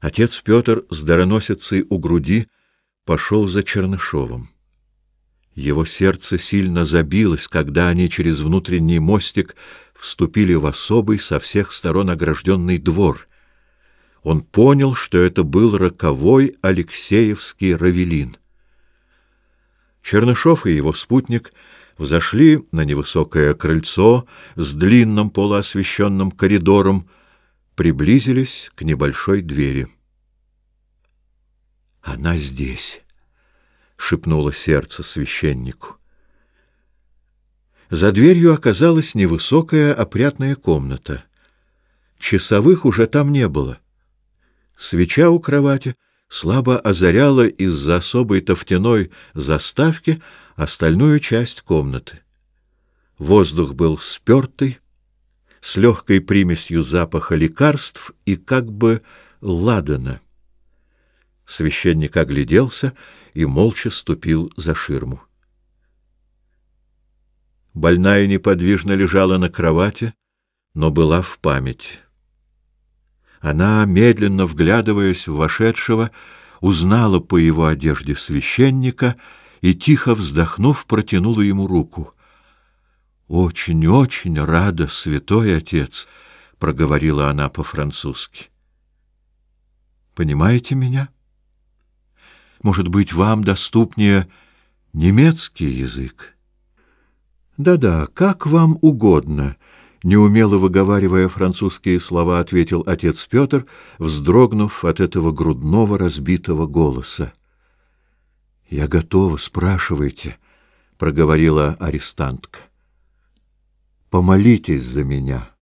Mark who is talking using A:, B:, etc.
A: Отец Петр с дароносицей у груди пошел за Чернышовым. Его сердце сильно забилось, когда они через внутренний мостик вступили в особый со всех сторон огражденный двор. Он понял, что это был роковой Алексеевский равелин. Чернышов и его спутник взошли на невысокое крыльцо с длинным полуосвещенным коридором, приблизились к небольшой двери. «Она здесь!» — шепнуло сердце священнику. За дверью оказалась невысокая опрятная комната. Часовых уже там не было. Свеча у кровати слабо озаряла из-за особой тофтяной заставки остальную часть комнаты. Воздух был спертый, с легкой примесью запаха лекарств и как бы ладана. Священник огляделся и молча ступил за ширму. Больная неподвижно лежала на кровати, но была в память. Она, медленно вглядываясь в вошедшего, узнала по его одежде священника и, тихо вздохнув, протянула ему руку — «Очень, очень рада, святой отец», — проговорила она по-французски. «Понимаете меня? Может быть, вам доступнее немецкий язык?» «Да-да, как вам угодно», — неумело выговаривая французские слова, ответил отец Петр, вздрогнув от этого грудного разбитого голоса. «Я готова, спрашивайте», — проговорила арестантка. Помолитесь за меня.